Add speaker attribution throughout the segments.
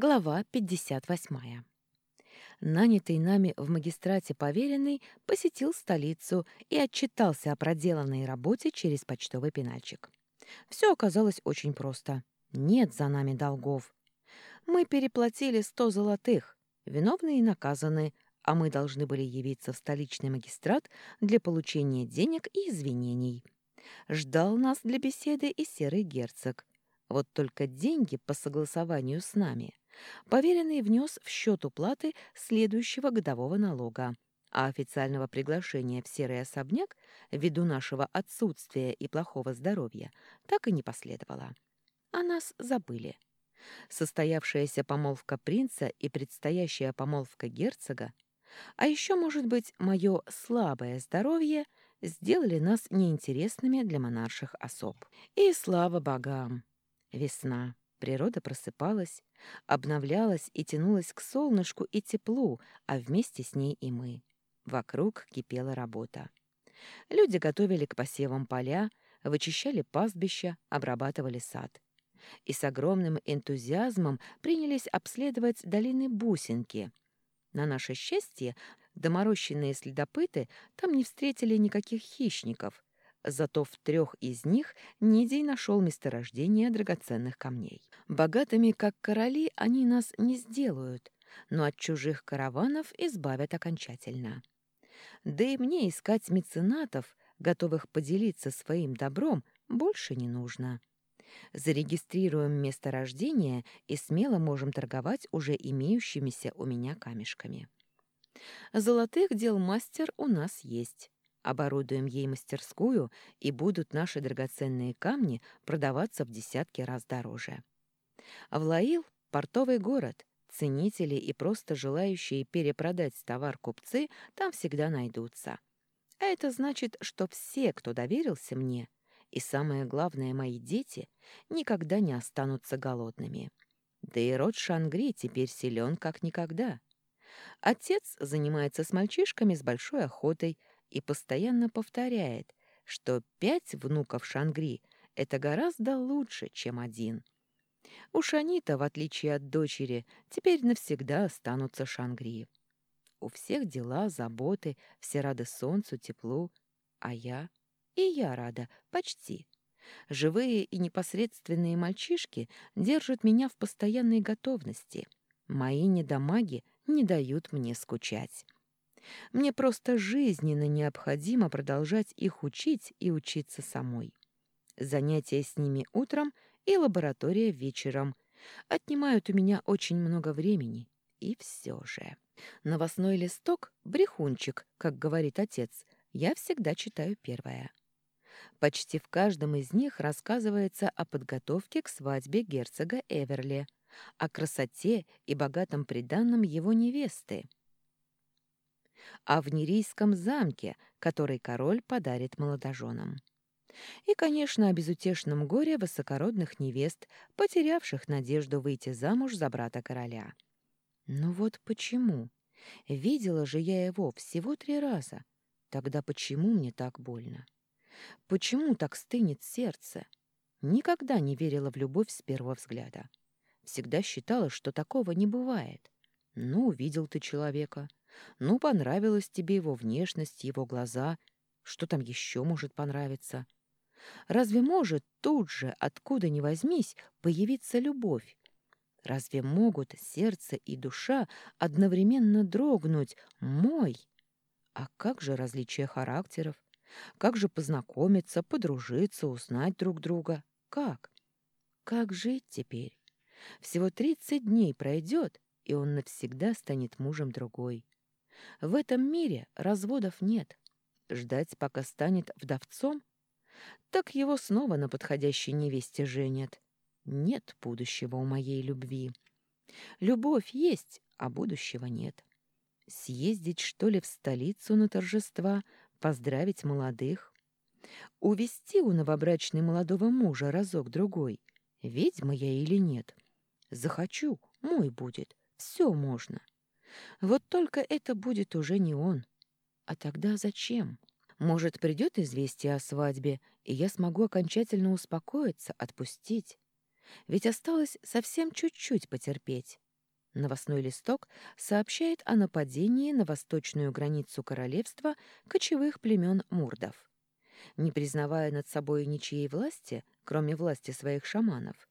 Speaker 1: Глава 58. Нанятый нами в магистрате поверенный посетил столицу и отчитался о проделанной работе через почтовый пенальчик. Все оказалось очень просто. Нет за нами долгов. Мы переплатили сто золотых, виновные наказаны, а мы должны были явиться в столичный магистрат для получения денег и извинений. Ждал нас для беседы и серый герцог. Вот только деньги по согласованию с нами поверенный внес в счет уплаты следующего годового налога, а официального приглашения в серый особняк ввиду нашего отсутствия и плохого здоровья так и не последовало. О нас забыли. Состоявшаяся помолвка принца и предстоящая помолвка герцога, а еще, может быть, мое слабое здоровье сделали нас неинтересными для монарших особ. И слава богам! Весна. Природа просыпалась, обновлялась и тянулась к солнышку и теплу, а вместе с ней и мы. Вокруг кипела работа. Люди готовили к посевам поля, вычищали пастбища, обрабатывали сад. И с огромным энтузиазмом принялись обследовать долины Бусинки. На наше счастье, доморощенные следопыты там не встретили никаких хищников, Зато в трех из них Нидий нашел месторождение драгоценных камней. Богатыми, как короли, они нас не сделают, но от чужих караванов избавят окончательно. Да и мне искать меценатов, готовых поделиться своим добром, больше не нужно. Зарегистрируем месторождение и смело можем торговать уже имеющимися у меня камешками. Золотых дел мастер у нас есть. Оборудуем ей мастерскую, и будут наши драгоценные камни продаваться в десятки раз дороже. Авлаил — портовый город. Ценители и просто желающие перепродать товар купцы там всегда найдутся. А это значит, что все, кто доверился мне, и самое главное, мои дети, никогда не останутся голодными. Да и род Шангри теперь силен как никогда. Отец занимается с мальчишками с большой охотой, и постоянно повторяет, что пять внуков Шангри — это гораздо лучше, чем один. Уж они-то, в отличие от дочери, теперь навсегда останутся Шангри. У всех дела, заботы, все рады солнцу, теплу. А я? И я рада, почти. Живые и непосредственные мальчишки держат меня в постоянной готовности. Мои недомаги не дают мне скучать. Мне просто жизненно необходимо продолжать их учить и учиться самой. Занятия с ними утром и лаборатория вечером отнимают у меня очень много времени. И все же. Новостной листок — брехунчик, как говорит отец, я всегда читаю первое. Почти в каждом из них рассказывается о подготовке к свадьбе герцога Эверли, о красоте и богатом приданном его невесты, а в Нерийском замке, который король подарит молодоженам. И, конечно, о безутешном горе высокородных невест, потерявших надежду выйти замуж за брата короля. Но вот почему? Видела же я его всего три раза. Тогда почему мне так больно? Почему так стынет сердце? Никогда не верила в любовь с первого взгляда. Всегда считала, что такого не бывает. Ну, увидел ты человека, ну, понравилась тебе его внешность, его глаза. Что там еще может понравиться? Разве может тут же, откуда ни возьмись, появиться любовь? Разве могут сердце и душа одновременно дрогнуть «мой»? А как же различие характеров? Как же познакомиться, подружиться, узнать друг друга? Как? Как жить теперь? Всего тридцать дней пройдет, и он навсегда станет мужем другой. В этом мире разводов нет. Ждать, пока станет вдовцом? Так его снова на подходящей невесте женят. Нет будущего у моей любви. Любовь есть, а будущего нет. Съездить, что ли, в столицу на торжества, поздравить молодых? Увести у новобрачной молодого мужа разок-другой? Ведьма я или нет? Захочу, мой будет, все можно. Вот только это будет уже не он. А тогда зачем? Может, придет известие о свадьбе, и я смогу окончательно успокоиться, отпустить. Ведь осталось совсем чуть-чуть потерпеть. Новостной листок сообщает о нападении на восточную границу королевства кочевых племен мурдов. Не признавая над собой ничьей власти, кроме власти своих шаманов,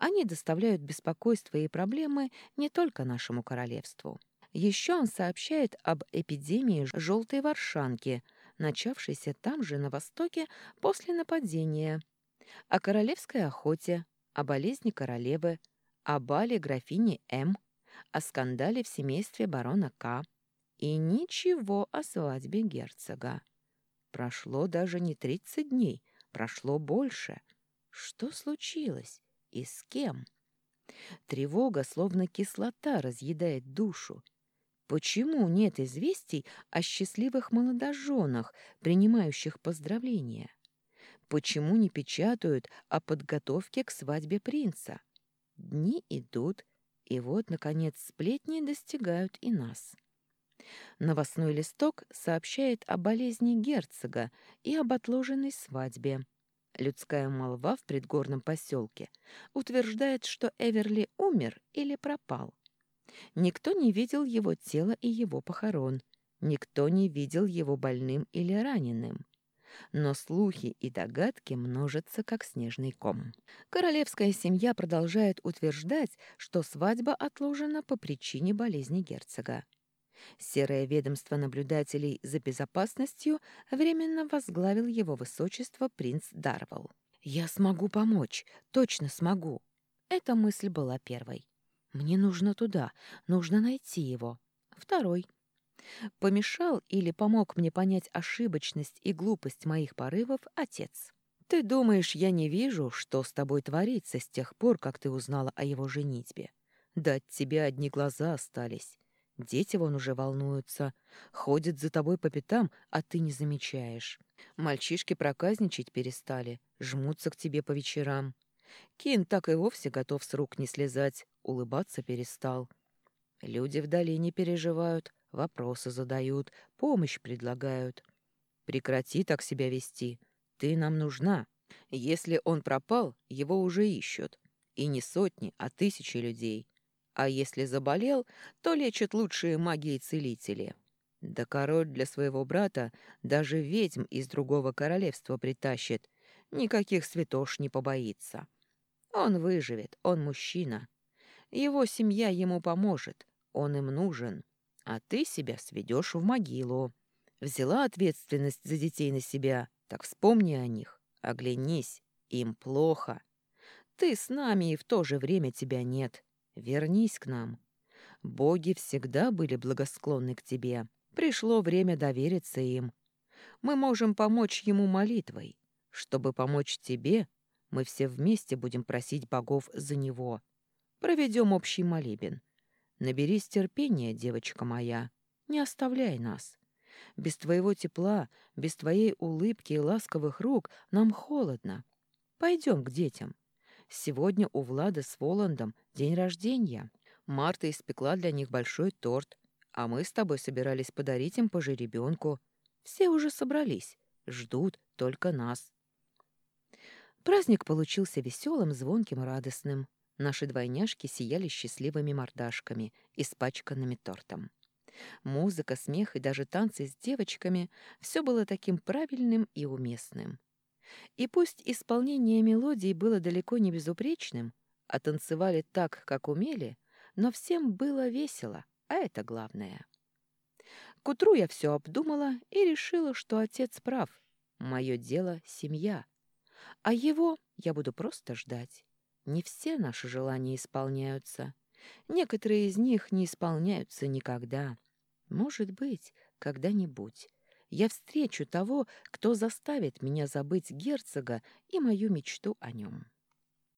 Speaker 1: они доставляют беспокойство и проблемы не только нашему королевству. Еще он сообщает об эпидемии желтой воршанки, начавшейся там же на востоке после нападения, о королевской охоте, о болезни королевы, о бале графини М, о скандале в семействе барона К. И ничего о свадьбе герцога. Прошло даже не тридцать дней, прошло больше. Что случилось? И с кем? Тревога, словно кислота, разъедает душу. Почему нет известий о счастливых молодоженах, принимающих поздравления? Почему не печатают о подготовке к свадьбе принца? Дни идут, и вот, наконец, сплетни достигают и нас. Новостной листок сообщает о болезни герцога и об отложенной свадьбе. Людская молва в предгорном поселке утверждает, что Эверли умер или пропал. Никто не видел его тела и его похорон. Никто не видел его больным или раненым. Но слухи и догадки множатся, как снежный ком. Королевская семья продолжает утверждать, что свадьба отложена по причине болезни герцога. Серое ведомство наблюдателей за безопасностью временно возглавил его высочество принц Дарвал. «Я смогу помочь, точно смогу». Эта мысль была первой. «Мне нужно туда, нужно найти его». Второй. Помешал или помог мне понять ошибочность и глупость моих порывов отец. «Ты думаешь, я не вижу, что с тобой творится с тех пор, как ты узнала о его женитьбе? Да от тебя одни глаза остались. Дети вон уже волнуются, ходят за тобой по пятам, а ты не замечаешь. Мальчишки проказничать перестали, жмутся к тебе по вечерам. Кин так и вовсе готов с рук не слезать, улыбаться перестал. Люди в долине переживают, вопросы задают, помощь предлагают. Прекрати так себя вести. Ты нам нужна. Если он пропал, его уже ищут. И не сотни, а тысячи людей. А если заболел, то лечат лучшие маги и целители. Да король для своего брата даже ведьм из другого королевства притащит. Никаких святош не побоится. Он выживет, он мужчина. Его семья ему поможет, он им нужен. А ты себя сведешь в могилу. Взяла ответственность за детей на себя, так вспомни о них, оглянись, им плохо. Ты с нами, и в то же время тебя нет. Вернись к нам. Боги всегда были благосклонны к тебе. Пришло время довериться им. Мы можем помочь ему молитвой. Чтобы помочь тебе, мы все вместе будем просить богов за него. Проведем общий молебен. Наберись терпения, девочка моя. Не оставляй нас. Без твоего тепла, без твоей улыбки и ласковых рук нам холодно. Пойдем к детям. Сегодня у Влада с Воландом день рождения. Марта испекла для них большой торт, а мы с тобой собирались подарить им по жеребенку. Все уже собрались, ждут только нас. Праздник получился веселым, звонким, радостным. Наши двойняшки сияли счастливыми мордашками, испачканными тортом. Музыка, смех и даже танцы с девочками — все было таким правильным и уместным. И пусть исполнение мелодий было далеко не безупречным, а танцевали так, как умели, но всем было весело, а это главное. К утру я все обдумала и решила, что отец прав. Мое дело — семья. А его я буду просто ждать. Не все наши желания исполняются. Некоторые из них не исполняются никогда. Может быть, когда-нибудь я встречу того, кто заставит меня забыть герцога и мою мечту о нем.